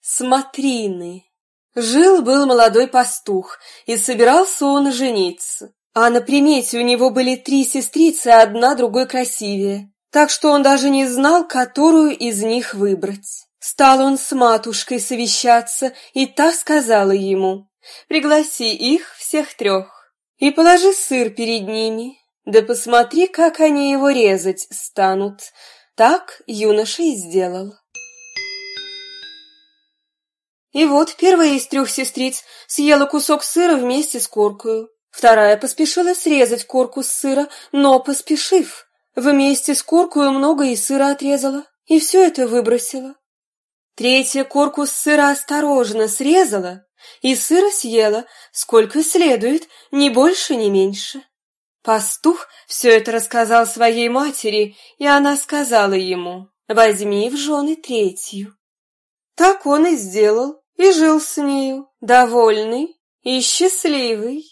Смотрины. Жил-был молодой пастух, и собирался он жениться. А на примете у него были три сестрицы, одна другой красивее. Так что он даже не знал, которую из них выбрать. Стал он с матушкой совещаться, и та сказала ему, «Пригласи их всех трех и положи сыр перед ними, да посмотри, как они его резать станут». Так юноша и сделал. И вот первая из трех сестриц съела кусок сыра вместе с коркою. Вторая поспешила срезать корку с сыра, но, поспешив, вместе с коркою много и сыра отрезала, и все это выбросила. Третья корку с сыра осторожно срезала, и сыра съела, сколько следует, ни больше, ни меньше. Пастух все это рассказал своей матери, и она сказала ему, «Возьми в жены третью». Так он и сделал, и жил с нею, довольный и счастливый.